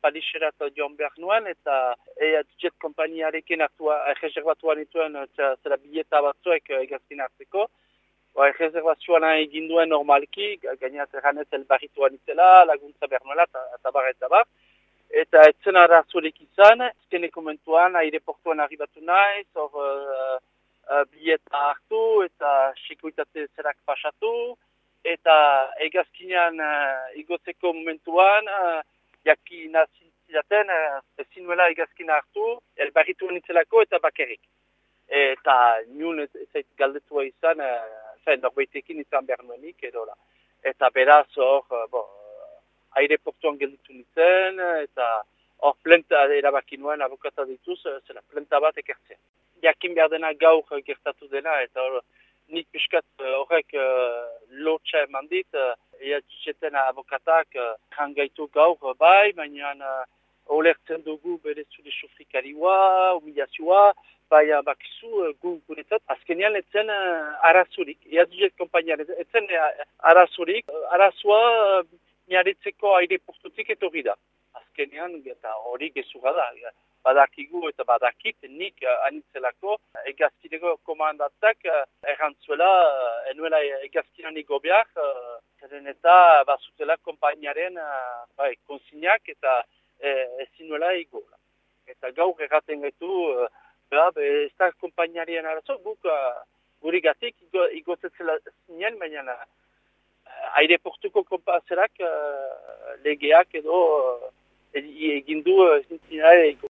Pariserat joan behar nuen, eta ea jet kompainiarekin hartua, erreservatuan dituen zera bileta batzuek egazkin hartzeko. Ba, erreservazioan egin duen normalki, gainat erranez elbarrituan itzela, laguntza behar nuela, eta bar, eta bar. Eta etzen arazurik izan, ezkeneko momentuan aireportuan arribatu nahi, zor uh, uh, bileta hartu eta sekuitate zerak pasatu. Eta egazkinean uh, igotzeko momentuan, uh, jaki nazizaten, uh, ezin nuela egazkina hartu, elbarrituen itzelako eta bakerik. Eta niun ez, ez galdetua izan, uh, zen norbaitekin izan behar nuenik, edo la. Eta beraz hor, uh, bo, aireportuan gelditu nintzen, eta hor plenta erabaki nuen abokata dituz, zela plenta bat ekertzen. Jakin behar dena gaur gertatu dena, eta hor, nik piskat horrek lotxa eman dit, uh, ea txeten abokatak uh, jangaitu gaur bai, baina uh, olertzen dugu bere zure sofrikariua, humilazioa, bai bakizu gu guretzat, azkenean etzen uh, arazurik, ea duzet kompainian, etzen uh, arazurik, arazoa miaritzeko aire postutik etorri da. Azkenean, eta hori gezuga da, badakigu eta badakit nik uh, anitzelako egazkineko komandatak uh, errantzuela, uh, enuela egazkinan igo uh, zeren eta bazutela kompainaren uh, bai, konsignak eta uh, ezinuela igo. Eta gaur erraten gaitu, uh, ez da kompainarien arazo, guk uh, guri gatik igozetzela zinen, baina aireportuko kompazerak uh, legeak edo uh, egindu uh, zintzinareiko.